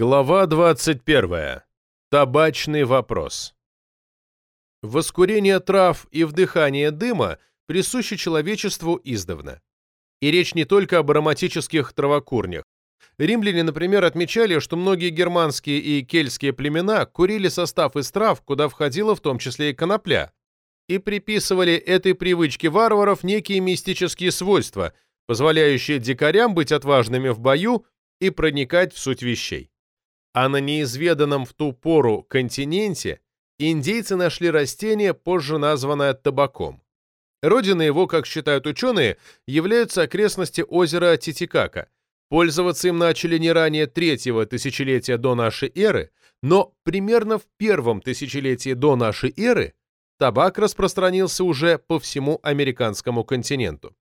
Глава 21. Табачный вопрос. Воскурение трав и вдыхание дыма присущи человечеству издавна. И речь не только об ароматических травокурнях. Римляне, например, отмечали, что многие германские и кельтские племена курили состав из трав, куда входила в том числе и конопля, и приписывали этой привычке варваров некие мистические свойства, позволяющие дикарям быть отважными в бою и проникать в суть вещей. А на неизведанном в ту пору континенте индейцы нашли растение, позже названное табаком. Родиной его, как считают ученые, являются окрестности озера Титикака. Пользоваться им начали не ранее третьего тысячелетия до нашей эры, но примерно в первом тысячелетии до нашей эры табак распространился уже по всему американскому континенту.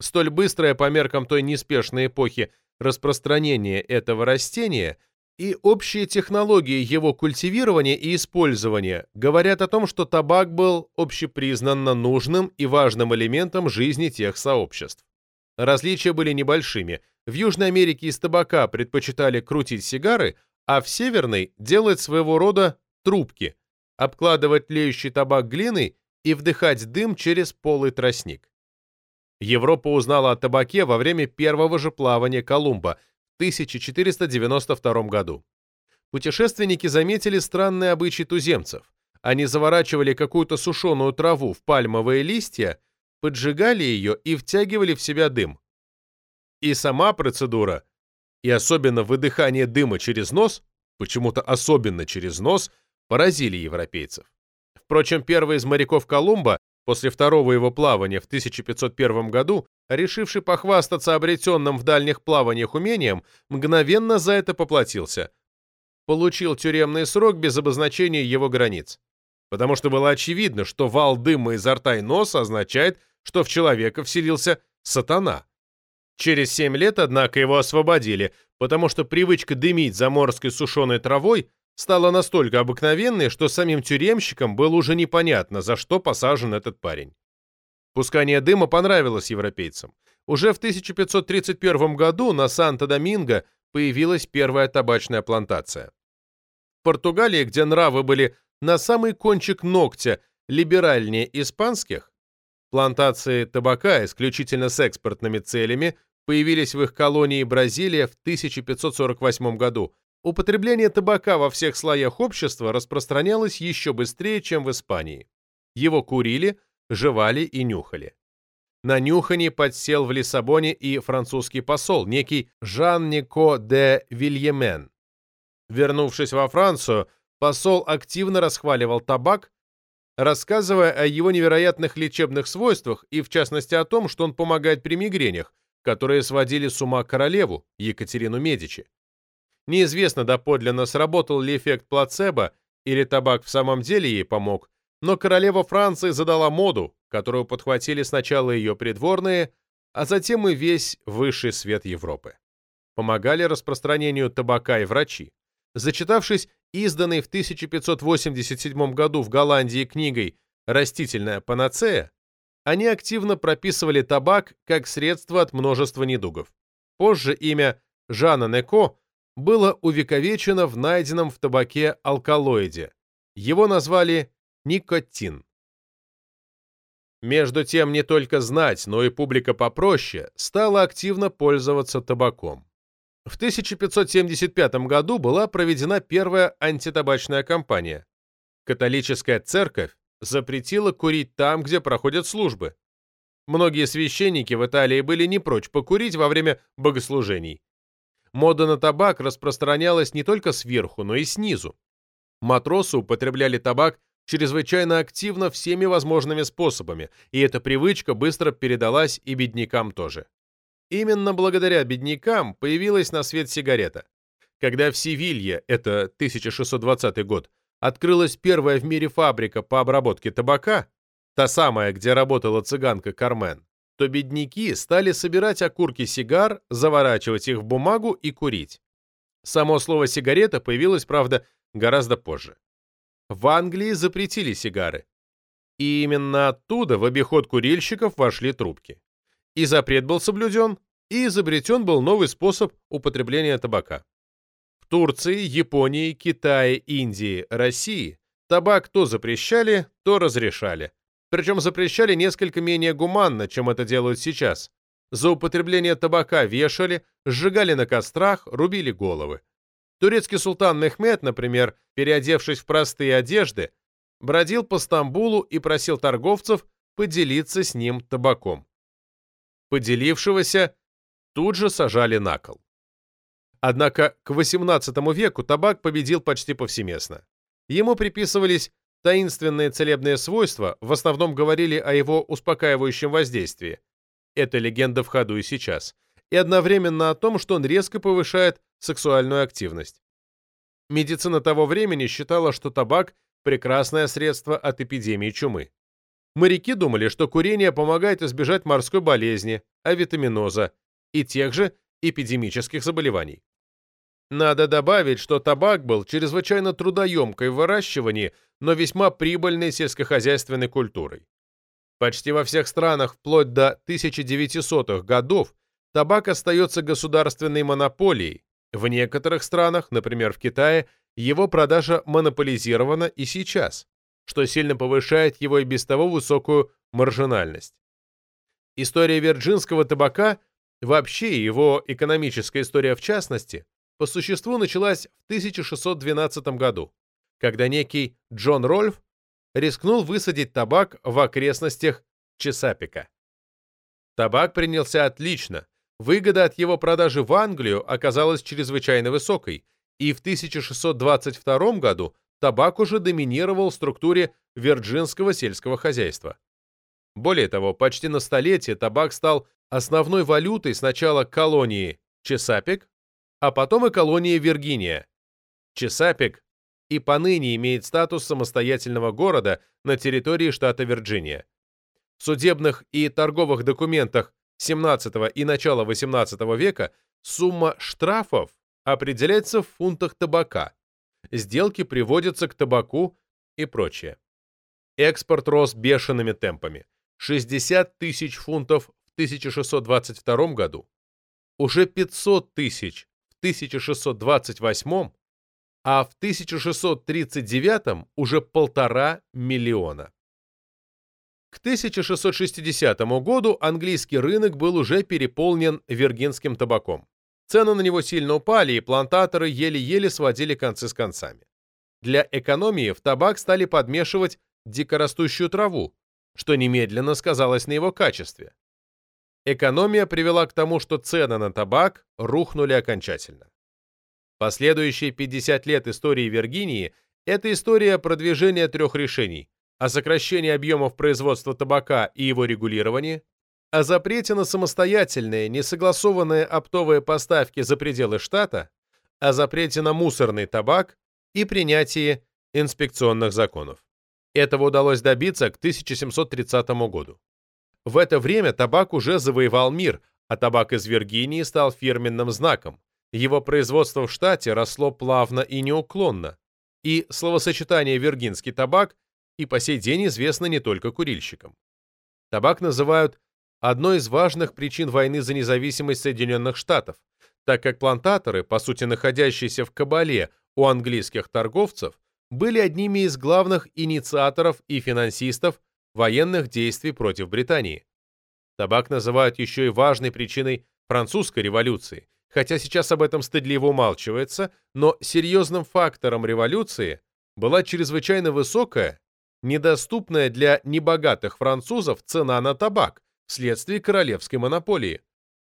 Столь быстрое по меркам той неспешной эпохи распространение этого растения и общие технологии его культивирования и использования говорят о том, что табак был общепризнанно нужным и важным элементом жизни тех сообществ. Различия были небольшими. В Южной Америке из табака предпочитали крутить сигары, а в Северной делать своего рода трубки, обкладывать тлеющий табак глиной и вдыхать дым через полый тростник. Европа узнала о табаке во время первого же плавания Колумба 1492 году. Путешественники заметили странные обычаи туземцев. Они заворачивали какую-то сушеную траву в пальмовые листья, поджигали ее и втягивали в себя дым. И сама процедура, и особенно выдыхание дыма через нос, почему-то особенно через нос, поразили европейцев. Впрочем, первый из моряков Колумба после второго его плавания в 1501 году решивший похвастаться обретенным в дальних плаваниях умением, мгновенно за это поплатился. Получил тюремный срок без обозначения его границ. Потому что было очевидно, что вал дыма изо рта и носа означает, что в человека вселился сатана. Через семь лет, однако, его освободили, потому что привычка дымить заморской сушеной травой стала настолько обыкновенной, что самим тюремщикам было уже непонятно, за что посажен этот парень. Пускание дыма понравилось европейцам. Уже в 1531 году на Санто-Доминго появилась первая табачная плантация. В Португалии, где нравы были на самый кончик ногтя либеральнее испанских, плантации табака исключительно с экспортными целями появились в их колонии Бразилия в 1548 году. Употребление табака во всех слоях общества распространялось еще быстрее, чем в Испании. Его курили, жевали и нюхали. На нюханье подсел в Лиссабоне и французский посол, некий Жан-Нико де Вильемен. Вернувшись во Францию, посол активно расхваливал табак, рассказывая о его невероятных лечебных свойствах и, в частности, о том, что он помогает при мигренях, которые сводили с ума королеву Екатерину Медичи. Неизвестно доподлинно, сработал ли эффект плацебо, или табак в самом деле ей помог, но королева Франции задала моду, которую подхватили сначала ее придворные, а затем и весь высший свет Европы. Помогали распространению табака и врачи. Зачитавшись изданной в 1587 году в Голландии книгой «Растительная панацея», они активно прописывали табак как средство от множества недугов. Позже имя Жана Неко было увековечено в найденном в табаке алкалоиде. Его назвали Никотин. Между тем, не только знать, но и публика попроще стала активно пользоваться табаком. В 1575 году была проведена первая антитабачная кампания. Католическая церковь запретила курить там, где проходят службы. Многие священники в Италии были не прочь покурить во время богослужений. Мода на табак распространялась не только сверху, но и снизу. Матросы употребляли табак чрезвычайно активно всеми возможными способами, и эта привычка быстро передалась и беднякам тоже. Именно благодаря беднякам появилась на свет сигарета. Когда в Севилье, это 1620 год, открылась первая в мире фабрика по обработке табака, та самая, где работала цыганка Кармен, то бедняки стали собирать окурки сигар, заворачивать их в бумагу и курить. Само слово «сигарета» появилось, правда, гораздо позже в Англии запретили сигары. И именно оттуда в обиход курильщиков вошли трубки. И запрет был соблюден, и изобретен был новый способ употребления табака. В Турции, Японии, Китае, Индии, России табак то запрещали, то разрешали. Причем запрещали несколько менее гуманно, чем это делают сейчас. За употребление табака вешали, сжигали на кострах, рубили головы. Турецкий султан Мехмед, например, переодевшись в простые одежды, бродил по Стамбулу и просил торговцев поделиться с ним табаком. Поделившегося тут же сажали на кол. Однако к XVIII веку табак победил почти повсеместно. Ему приписывались таинственные целебные свойства, в основном говорили о его успокаивающем воздействии. Эта легенда в ходу и сейчас. И одновременно о том, что он резко повышает сексуальную активность. Медицина того времени считала, что табак – прекрасное средство от эпидемии чумы. Моряки думали, что курение помогает избежать морской болезни, авитаминоза и тех же эпидемических заболеваний. Надо добавить, что табак был чрезвычайно трудоемкой в выращивании, но весьма прибыльной сельскохозяйственной культурой. Почти во всех странах вплоть до 1900-х годов табак остается государственной монополией. В некоторых странах, например, в Китае, его продажа монополизирована и сейчас, что сильно повышает его и без того высокую маржинальность. История вирджинского табака, вообще его экономическая история в частности, по существу началась в 1612 году, когда некий Джон Рольф рискнул высадить табак в окрестностях Чесапика. Табак принялся отлично, выгода от его продажи в Англию оказалась чрезвычайно высокой, и в 1622 году табак уже доминировал в структуре вирджинского сельского хозяйства. Более того, почти на столетие табак стал основной валютой сначала колонии Чесапик, а потом и колонии Виргиния. Чесапик и поныне имеет статус самостоятельного города на территории штата Вирджиния. В судебных и торговых документах XVII и начала XVIII века сумма штрафов определяется в фунтах табака, сделки приводятся к табаку и прочее. Экспорт рос бешеными темпами. 60 тысяч фунтов в 1622 году, уже 500 тысяч в 1628 а в 1639 уже полтора миллиона. К 1660 году английский рынок был уже переполнен виргинским табаком. Цены на него сильно упали, и плантаторы еле-еле сводили концы с концами. Для экономии в табак стали подмешивать дикорастущую траву, что немедленно сказалось на его качестве. Экономия привела к тому, что цены на табак рухнули окончательно. Последующие 50 лет истории Виргинии – это история продвижения трех решений о сокращении объемов производства табака и его регулировании, о запрете на самостоятельные, несогласованные оптовые поставки за пределы штата, о запрете на мусорный табак и принятии инспекционных законов. Этого удалось добиться к 1730 году. В это время табак уже завоевал мир, а табак из Виргинии стал фирменным знаком, его производство в штате росло плавно и неуклонно, и словосочетание «виргинский табак» и по сей день известно не только курильщикам. Табак называют одной из важных причин войны за независимость Соединенных Штатов, так как плантаторы, по сути находящиеся в кабале у английских торговцев, были одними из главных инициаторов и финансистов военных действий против Британии. Табак называют еще и важной причиной французской революции, хотя сейчас об этом стыдливо умалчивается, но серьезным фактором революции была чрезвычайно высокая, недоступная для небогатых французов цена на табак вследствие королевской монополии.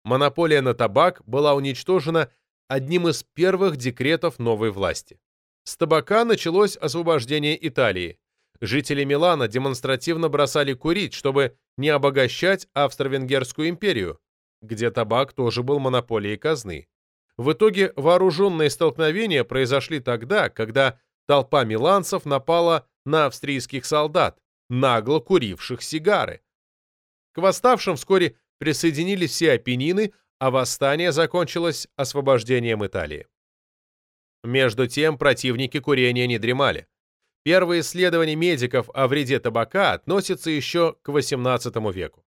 Монополия на табак была уничтожена одним из первых декретов новой власти. С табака началось освобождение Италии. Жители Милана демонстративно бросали курить, чтобы не обогащать Австро-Венгерскую империю, где табак тоже был монополией казны. В итоге вооруженные столкновения произошли тогда, когда толпа миланцев напала на австрийских солдат, нагло куривших сигары. К восставшим вскоре присоединились все апеннины, а восстание закончилось освобождением Италии. Между тем противники курения не дремали. Первые исследования медиков о вреде табака относятся еще к XVIII веку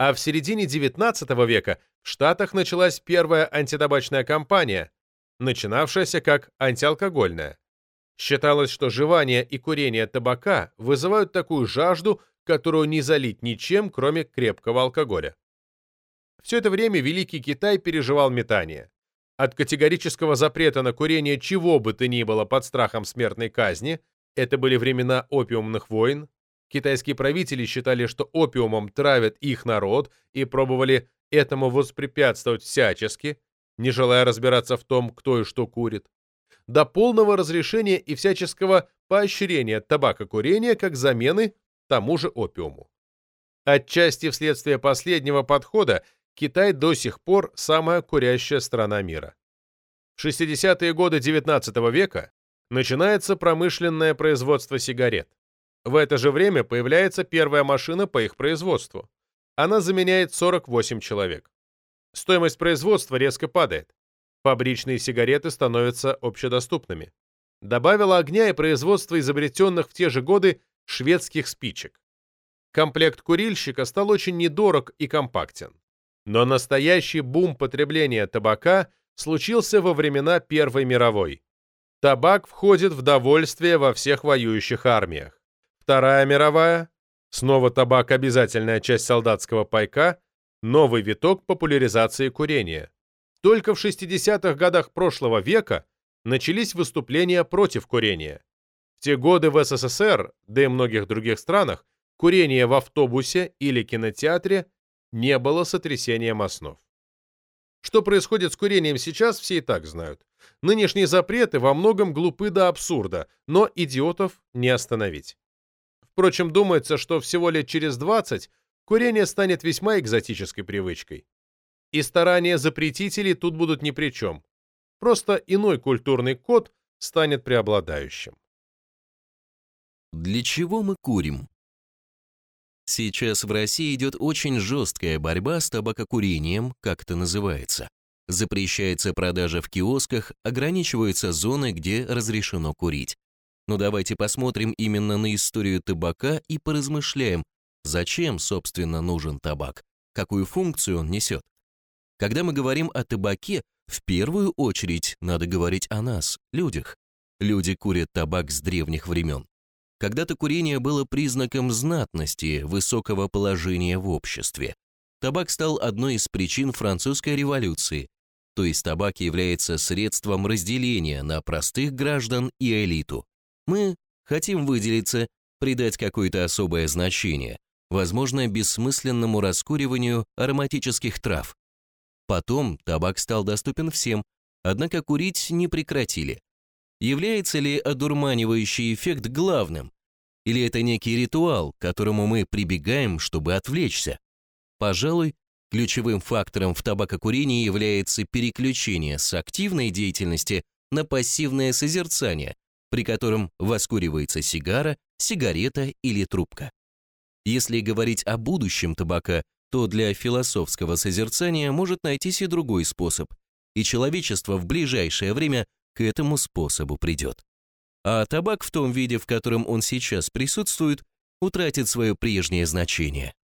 а в середине XIX века в Штатах началась первая антитабачная кампания, начинавшаяся как антиалкогольная. Считалось, что жевание и курение табака вызывают такую жажду, которую не залить ничем, кроме крепкого алкоголя. Все это время Великий Китай переживал метание. От категорического запрета на курение чего бы то ни было под страхом смертной казни, это были времена опиумных войн, китайские правители считали, что опиумом травят их народ и пробовали этому воспрепятствовать всячески, не желая разбираться в том, кто и что курит, до полного разрешения и всяческого поощрения табакокурения как замены тому же опиуму. Отчасти вследствие последнего подхода Китай до сих пор самая курящая страна мира. В 60-е годы XIX века начинается промышленное производство сигарет. В это же время появляется первая машина по их производству. Она заменяет 48 человек. Стоимость производства резко падает. Фабричные сигареты становятся общедоступными. Добавило огня и производство изобретенных в те же годы шведских спичек. Комплект курильщика стал очень недорог и компактен. Но настоящий бум потребления табака случился во времена Первой мировой. Табак входит в довольствие во всех воюющих армиях. Вторая мировая, снова табак обязательная часть солдатского пайка, новый виток популяризации курения. Только в 60-х годах прошлого века начались выступления против курения. В те годы в СССР, да и многих других странах, курение в автобусе или кинотеатре не было сотрясением основ. Что происходит с курением сейчас, все и так знают. Нынешние запреты во многом глупы до абсурда, но идиотов не остановить. Впрочем, думается, что всего лет через 20 курение станет весьма экзотической привычкой. И старания запретителей тут будут ни при чем. Просто иной культурный код станет преобладающим. Для чего мы курим? Сейчас в России идет очень жесткая борьба с табакокурением, как это называется. Запрещается продажа в киосках, ограничиваются зоны, где разрешено курить. Но давайте посмотрим именно на историю табака и поразмышляем, зачем, собственно, нужен табак, какую функцию он несет. Когда мы говорим о табаке, в первую очередь надо говорить о нас, людях. Люди курят табак с древних времен. Когда-то курение было признаком знатности, высокого положения в обществе. Табак стал одной из причин французской революции, то есть табак является средством разделения на простых граждан и элиту. Мы хотим выделиться, придать какое-то особое значение, возможно, бессмысленному раскуриванию ароматических трав. Потом табак стал доступен всем, однако курить не прекратили. Является ли одурманивающий эффект главным? Или это некий ритуал, к которому мы прибегаем, чтобы отвлечься? Пожалуй, ключевым фактором в табакокурении является переключение с активной деятельности на пассивное созерцание, при котором воскуривается сигара, сигарета или трубка. Если говорить о будущем табака, то для философского созерцания может найтись и другой способ, и человечество в ближайшее время к этому способу придет. А табак в том виде, в котором он сейчас присутствует, утратит свое прежнее значение.